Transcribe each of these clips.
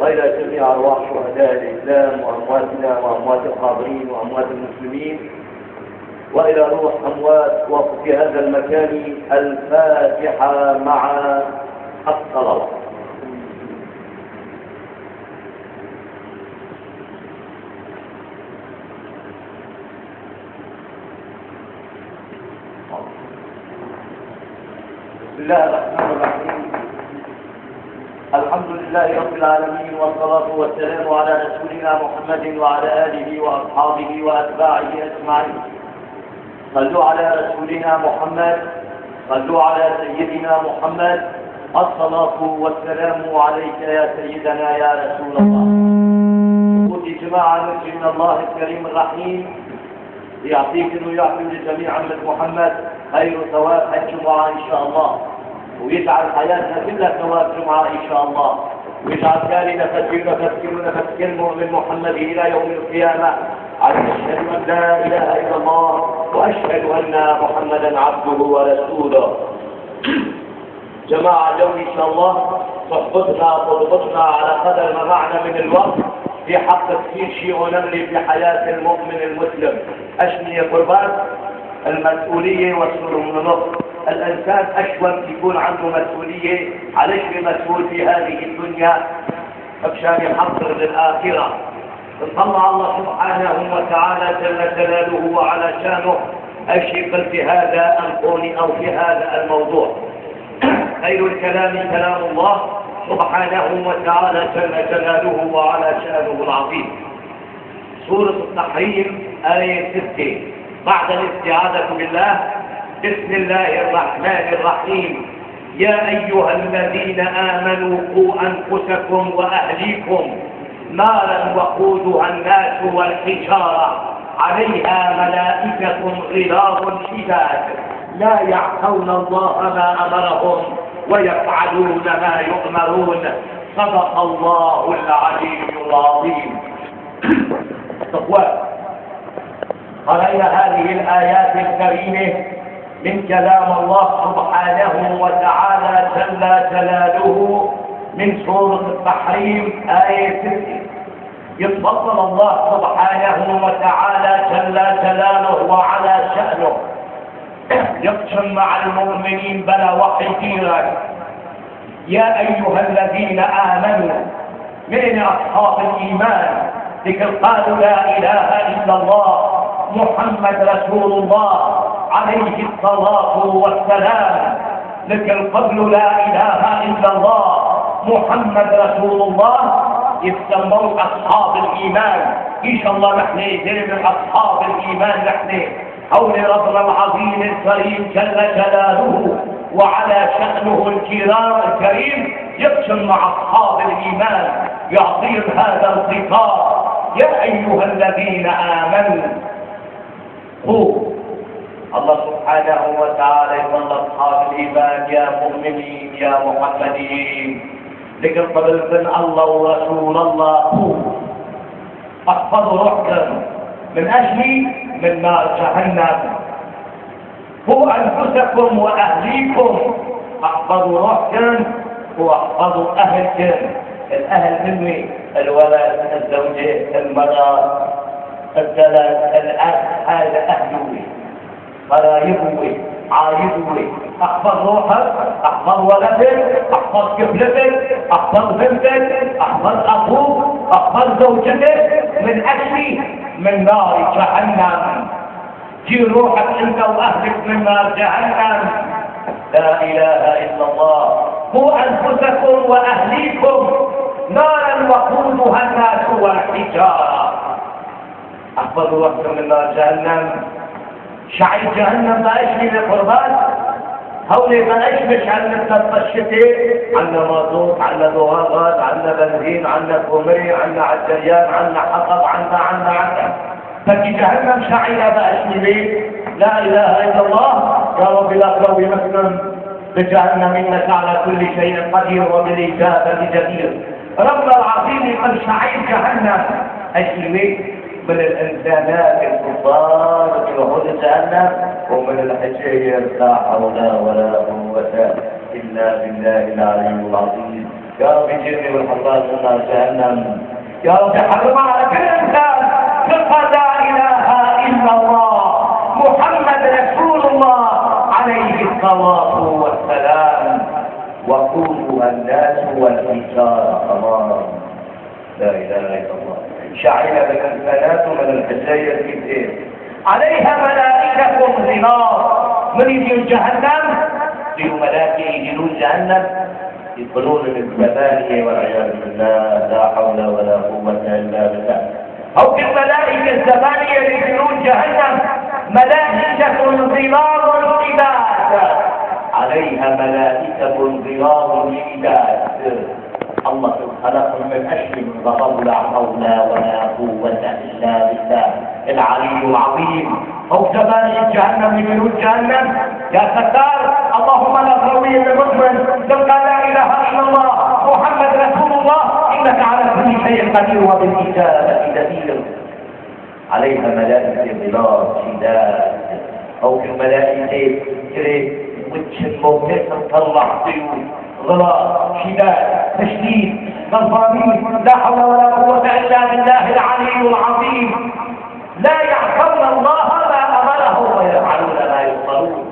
وإلى جميع أرواح شهداء الإسلام وأمواتنا وأموات الحاضرين وأموات المسلمين وإلى روح أموات وقت هذا المكان الفاتحة مع الصلوات بسم الله الرحمن الرحيم. الحمد لله رب العالمين والصلاة والسلام على رسولنا محمد وعلى آله وأصحابه وأتباعه أجمعين. صلوا على رسولنا محمد صلوا على سيدنا محمد. الصلاة والسلام عليك يا سيدنا يا رسول الله. قلت جماعة من الله الكريم الرحيم. يعطيك ويعطي لجميع أمة محمد خير ثواب الجمعة إن شاء الله. ويجعل حياتنا كلها ثواب جمعة إن شاء الله. ويجعل كارنا فسكرنا فسكرنا فسكر من محمد إلى يوم القيامة. على أشهد أن لا إله إلا الله وأشهد أن محمدا عبده ورسوله. جماعة اليوم إن شاء الله صحبتنا وضبطنا على قدر ما معنا من الوقت في حق كثير شيء ونملي في حياة المؤمن المسلم. أشمي يا قربان المسؤولية والسلوك من النص الإنسان أشوف يكون عنده مسؤولية. عليش مسؤول في هذه الدنيا؟ مشان يحضر للآخرة. نطلع الله سبحانه وتعالى جل جلاله وعلى شانه أشيقل في هذا القول أو في هذا الموضوع. خير الكلام كلام الله سبحانه وتعالى جل جلاله وعلى شانه العظيم. سورة التحريم آية 6 بعد الاستعاذة بالله بسم الله الرحمن الرحيم. يا أيها الذين آمنوا قوا أنفسكم وأهليكم. نارا وقودها الناس والحجارة. عليها ملائكة غلاظ شداد. لا يعصون الله ما أمرهم ويفعلون ما يؤمرون. صدق الله العلي العظيم. إخوان قرأنا هذه الآيات الكريمة من كلام الله سبحانه وتعالى جل جلاله من سورة التحريم آية 6 يتفضل الله سبحانه وتعالى جل جلاله وعلى شأنه. يقسم مع المؤمنين بلا وحي كثيرا يا أيها الذين آمنوا من أصحاب الإيمان؟ ذكر قالوا لا إله إلا الله محمد رسول الله. عليه الصلاة والسلام. ذكر قبل لا إله إلا الله. محمد رسول الله. يسمون أصحاب الإيمان. إن شاء الله نحن من أصحاب الإيمان نحن. حول ربنا العظيم الكريم جل جلاله وعلى شأنه الكرام الكريم. يقسم مع أصحاب الإيمان. يعطيهم هذا الخطاب. يا أيها الذين آمنوا قوا الله سبحانه وتعالى يقول أصحاب الإيمان يا مؤمنين يا محمدين. ذكر قبل الله ورسول الله. احفظوا روحكم من أجل من نار جهنم. قوا أنفسكم وأهليكم. احفظوا روحكم واحفظوا أهلكم الأهل مني الولد الزوجة المرأة الثلاث الأخ هذا أهله قرايبه عايزه أحفظ روحك أحفظ ولدك أحفظ كفلتك أحفظ بنتك أحفظ أخوك أحفظ زوجتك. من أجل من نار جهنم. جي روحك انت وأهلك من نار جهنم. لا إله إلا الله. قوا أنفسكم وأهليكم. نارا وقودها الناس والحجارة. احفظوا روحكم من نار جهنم. شعيب جهنم ما اشبه القربان هولي ما اشبش عنا الشتاء. عنا مازوت عنا ذوابات عنا بنزين عنا كومري عنا عجريان عنا حطب عنا عنا عنا. ففي جهنم شعيرة ما اشبه لا إله إلا الله. يا رب لا تروي مثلا بجهنم إنك على كل شيء قدير وبالإجابة جدير. ربنا العظيم قد شعير جهنم اشبه من الانسانات الكفار في وحود جهنم ومن الحجير لا حول ولا قوة إلا بالله العلي العظيم. يا رب جرني والحفاظ من جهنم. يا رب حرم على كل إنسان ثقة لا إله إلا الله. محمد رسول الله عليه الصلاة والسلام. وقودها الناس والحجارة أمام لا إله إلا الله. شعر بالأنفلات من الحجاية الكتير عليها ملائكة غلاظ من يجي جهنم في ملائكة يجيون جهنم. يدخلون الثمانية والعياذ بالله. لا حول ولا قوة إلا بالله. أو كالملائكة الزمانية يجيون جهنم. ملائكة غلاظ شداد عليها ملائكة شداد الله من غضب لا حول ولا قوة إلا بالله. العلي العظيم. أو زمان جهنم من جنود جهنم. يا ستار اللهم لا قوي بمؤمن تبقى لا إله إلا الله. محمد رسول الله. إنك على كل شيء قدير وبالإجابة جدير. عليها ملائكة غلاظ شداد. أو الملائكة كده وجه الموتى تطلع طيور. غلاظ شداد. تشديد غضبانين لا حول ولا قوة إلا بالله العلي العظيم. لا يعصون الله ما أمره ويفعلون ما يؤمرون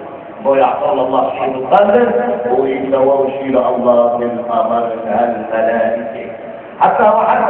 ويعصون الله شيء القدر وإن وشيل الله من أمرها الملائكة. حتى وحتى